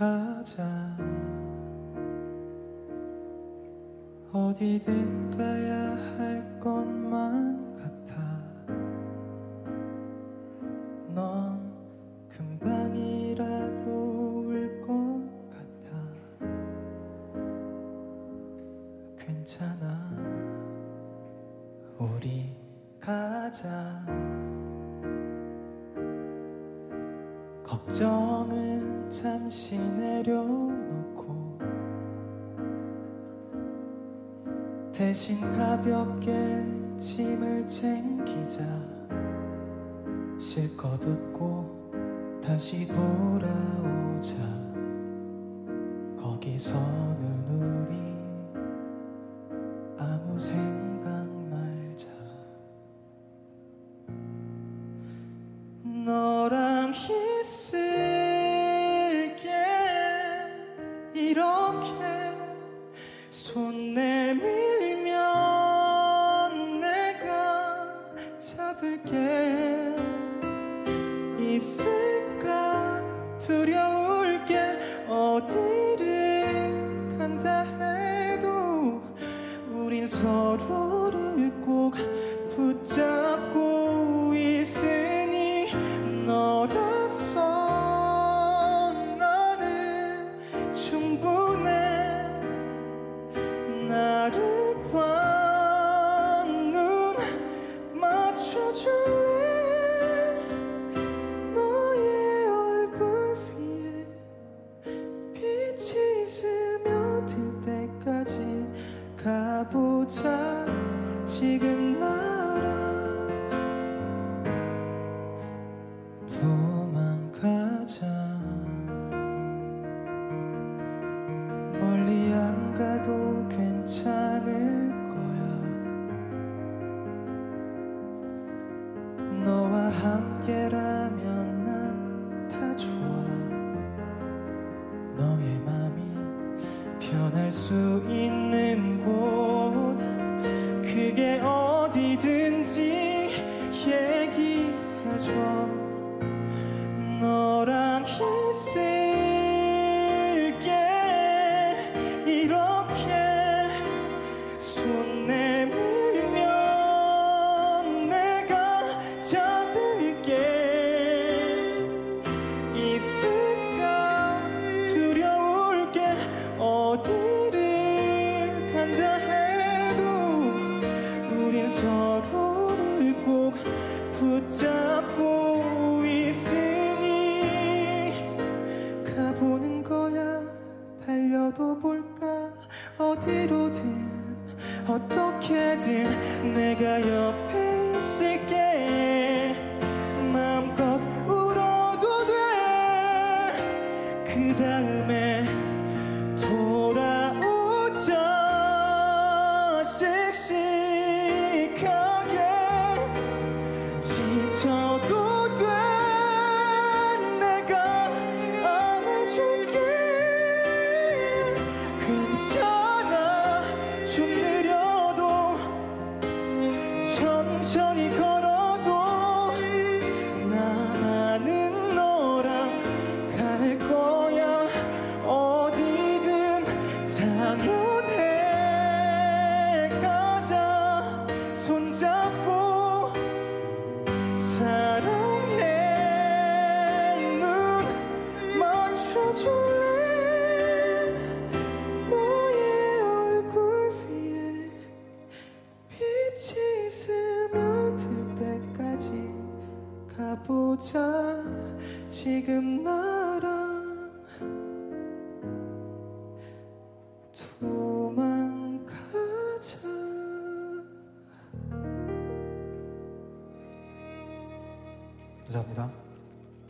가자. 어디든 가야 할 것만 같아. 넌 금방이라도 올것 같아. 괜찮아. 우리 가자 걱정은 잠시 내려놓고 대신 가볍게 짐을 챙기자. 실컷 웃고 다시 돌아오자. 거기서 이렇게 손 내밀면 내가 잡을게. 있을까? 두려울 게. 어디를 간다 해도 우린 서로 지금 나랑 도망가자. 멀리 안 가도 괜찮을 거야. 너와 함께라면 난 다 좋아. 너의 맘이 편할 수 있는 곳 너랑 있을게 이렇게 손 내밀면 내가 잡을게. 있을까 두려울 게. 어디를 간다 해도 우린 서로를 꼭 붙잡고 달려도 볼까? 어디로든 어떻게든 내가 옆에 있을게 가보자. 지금 나랑 도망가자. 감사합니다.